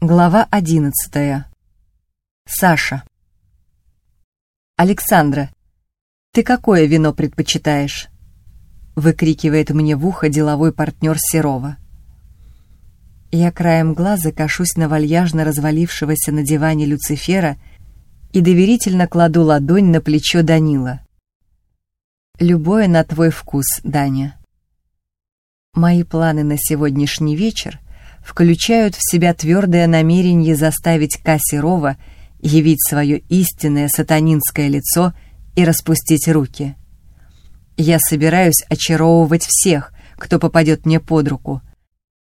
Глава одиннадцатая. Саша. «Александра, ты какое вино предпочитаешь?» выкрикивает мне в ухо деловой партнер Серова. Я краем глаза кашусь на вальяжно развалившегося на диване Люцифера и доверительно кладу ладонь на плечо Данила. «Любое на твой вкус, Даня». Мои планы на сегодняшний вечер — включают в себя твердое намерение заставить Кассирова явить свое истинное сатанинское лицо и распустить руки. Я собираюсь очаровывать всех, кто попадет мне под руку,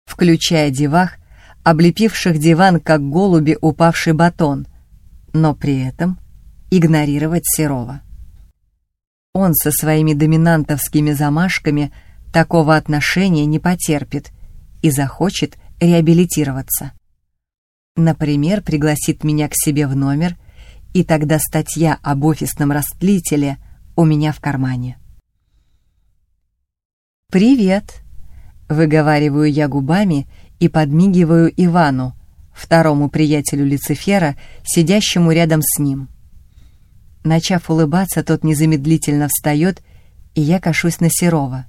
включая девах, облепивших диван как голуби упавший батон, но при этом игнорировать Серова. Он со своими доминантовскими замашками такого отношения не потерпит и захочет реабилитироваться. Например, пригласит меня к себе в номер, и тогда статья об офисном растлителе у меня в кармане. «Привет!» — выговариваю я губами и подмигиваю Ивану, второму приятелю Люцифера, сидящему рядом с ним. Начав улыбаться, тот незамедлительно встает, и я кашусь на Серова.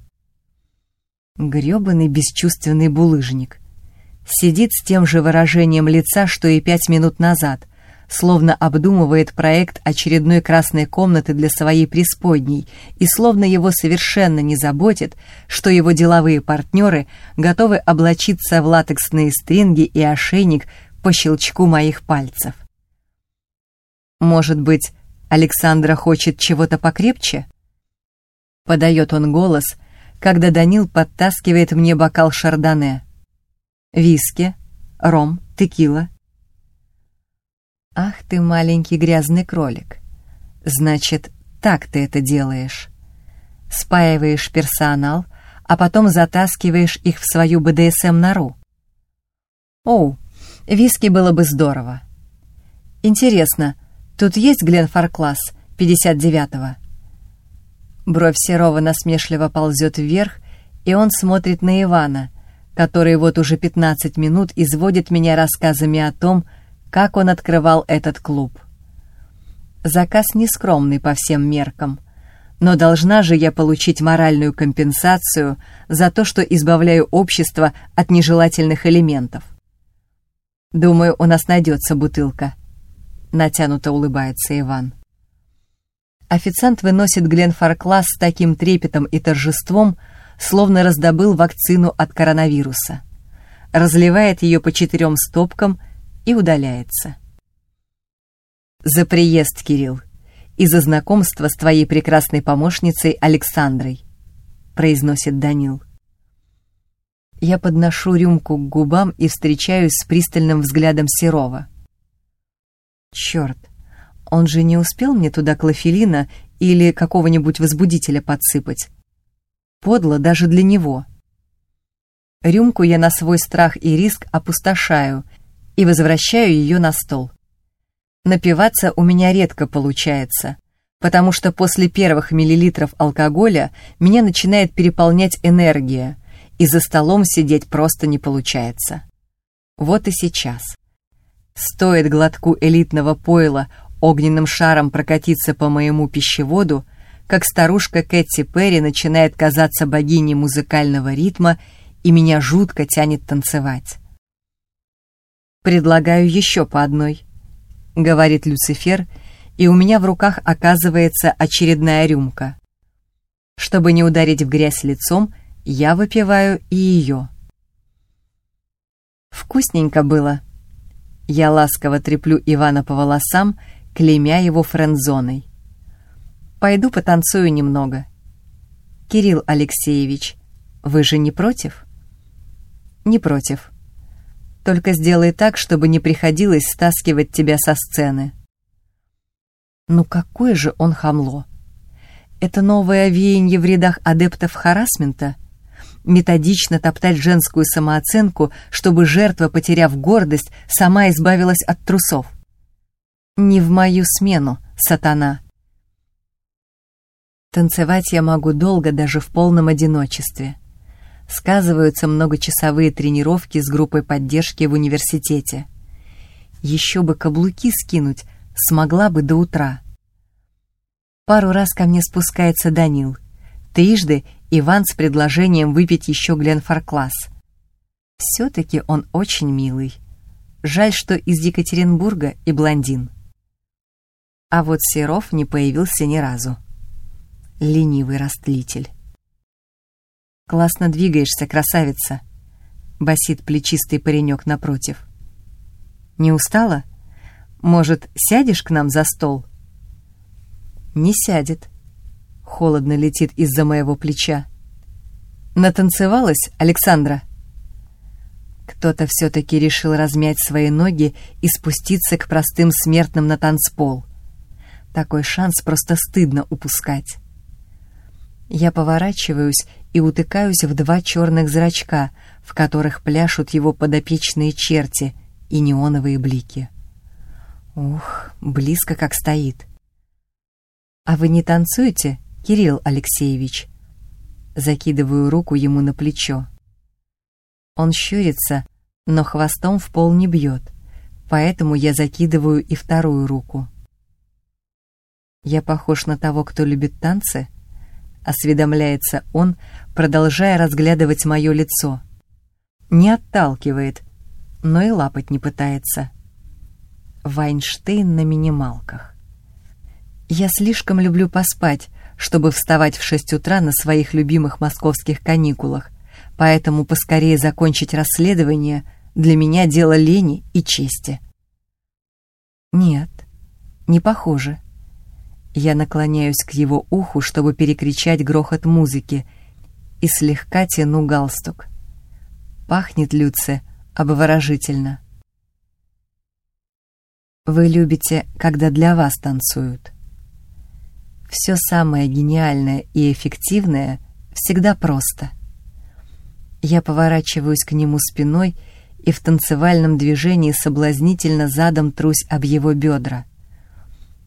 Грёбаный бесчувственный булыжник сидит с тем же выражением лица, что и пять минут назад, словно обдумывает проект очередной красной комнаты для своей преисподней и словно его совершенно не заботит, что его деловые партнеры готовы облачиться в латексные стринги и ошейник по щелчку моих пальцев. Может быть, Александра хочет чего-то покрепче? Подает он голос, когда Данил подтаскивает мне бокал шардоне виски, ром, текила. Ах ты маленький грязный кролик. Значит, так ты это делаешь. Спаиваешь персонал, а потом затаскиваешь их в свою БДСМ-нору. Оу, виски было бы здорово. Интересно, тут есть Глен Фаркласс 59-го? Бровь Серова насмешливо ползет вверх, и он смотрит на Ивана, который вот уже 15 минут изводит меня рассказами о том, как он открывал этот клуб. Заказ нескромный по всем меркам, но должна же я получить моральную компенсацию за то, что избавляю общество от нежелательных элементов. Думаю, у нас найдется бутылка. Натянуто улыбается Иван. Официант выносит Гленфаркласс с таким трепетом и торжеством, словно раздобыл вакцину от коронавируса. Разливает ее по четырем стопкам и удаляется. «За приезд, Кирилл, и за знакомство с твоей прекрасной помощницей Александрой», произносит Данил. Я подношу рюмку к губам и встречаюсь с пристальным взглядом Серова. Черт, он же не успел мне туда клофелина или какого-нибудь возбудителя подсыпать подло даже для него. Рюмку я на свой страх и риск опустошаю и возвращаю ее на стол. Напиваться у меня редко получается, потому что после первых миллилитров алкоголя меня начинает переполнять энергия, и за столом сидеть просто не получается. Вот и сейчас. Стоит глотку элитного пойла огненным шаром прокатиться по моему пищеводу, как старушка Кэти Перри начинает казаться богиней музыкального ритма, и меня жутко тянет танцевать. «Предлагаю еще по одной», — говорит Люцифер, и у меня в руках оказывается очередная рюмка. Чтобы не ударить в грязь лицом, я выпиваю и ее. Вкусненько было. Я ласково треплю Ивана по волосам, клеймя его френдзоной. Пойду потанцую немного. Кирилл Алексеевич, вы же не против? Не против. Только сделай так, чтобы не приходилось стаскивать тебя со сцены. Ну какое же он хамло. Это новое веяние в рядах адептов харасмента? Методично топтать женскую самооценку, чтобы жертва, потеряв гордость, сама избавилась от трусов. Не в мою смену, сатана. Танцевать я могу долго, даже в полном одиночестве. Сказываются многочасовые тренировки с группой поддержки в университете. Еще бы каблуки скинуть, смогла бы до утра. Пару раз ко мне спускается Данил. Трижды Иван с предложением выпить еще Гленфоркласс. Все-таки он очень милый. Жаль, что из Екатеринбурга и блондин. А вот Серов не появился ни разу. Ленивый растлитель. «Классно двигаешься, красавица!» — басит плечистый паренек напротив. «Не устала? Может, сядешь к нам за стол?» «Не сядет», — холодно летит из-за моего плеча. «Натанцевалась, Александра?» Кто-то все-таки решил размять свои ноги и спуститься к простым смертным на танцпол. Такой шанс просто стыдно упускать. Я поворачиваюсь и утыкаюсь в два черных зрачка, в которых пляшут его подопечные черти и неоновые блики. Ух, близко как стоит. «А вы не танцуете, Кирилл Алексеевич?» Закидываю руку ему на плечо. Он щурится, но хвостом в пол не бьет, поэтому я закидываю и вторую руку. «Я похож на того, кто любит танцы?» — осведомляется он, продолжая разглядывать мое лицо. Не отталкивает, но и лапать не пытается. Вайнштейн на минималках. Я слишком люблю поспать, чтобы вставать в шесть утра на своих любимых московских каникулах, поэтому поскорее закончить расследование для меня дело лени и чести. Нет, не похоже. Я наклоняюсь к его уху, чтобы перекричать грохот музыки, и слегка тяну галстук. Пахнет Люце обворожительно. Вы любите, когда для вас танцуют. Все самое гениальное и эффективное всегда просто — я поворачиваюсь к нему спиной и в танцевальном движении соблазнительно задом трусь об его бедра.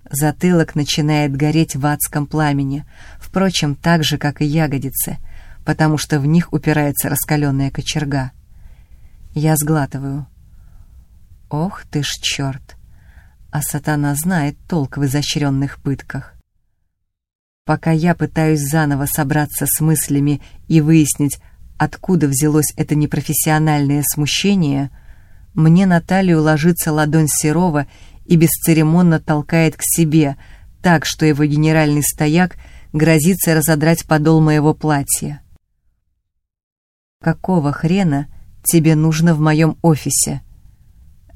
Затылок начинает гореть в адском пламени, впрочем, так же, как и ягодицы, потому что в них упирается раскаленная кочерга. Я сглатываю. Ох ты ж черт! А сатана знает толк в изощренных пытках. Пока я пытаюсь заново собраться с мыслями и выяснить, откуда взялось это непрофессиональное смущение, мне на талию ложится ладонь Серова и бесцеремонно толкает к себе, так что его генеральный стояк грозится разодрать подол моего платья. «Какого хрена тебе нужно в моем офисе?»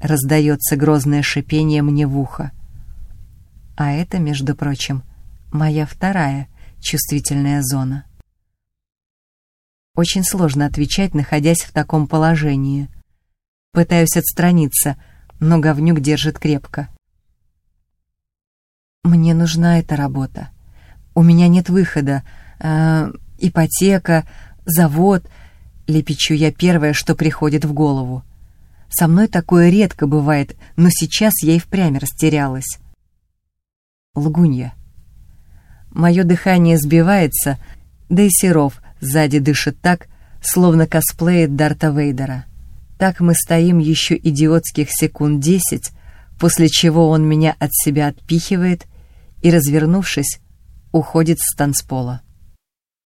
Раздается грозное шипение мне в ухо. А это, между прочим, моя вторая чувствительная зона. Очень сложно отвечать, находясь в таком положении. Пытаюсь отстраниться, но говнюк держит крепко. «Мне нужна эта работа. У меня нет выхода. Э, ипотека, завод...» Лепечу я первое, что приходит в голову. Со мной такое редко бывает, но сейчас я и впрямь растерялась. Лгунья. Мое дыхание сбивается, да и Серов Сзади дышит так, словно косплеит Дарта Вейдера. Так мы стоим еще идиотских секунд десять, после чего он меня от себя отпихивает и, развернувшись, уходит с танцпола.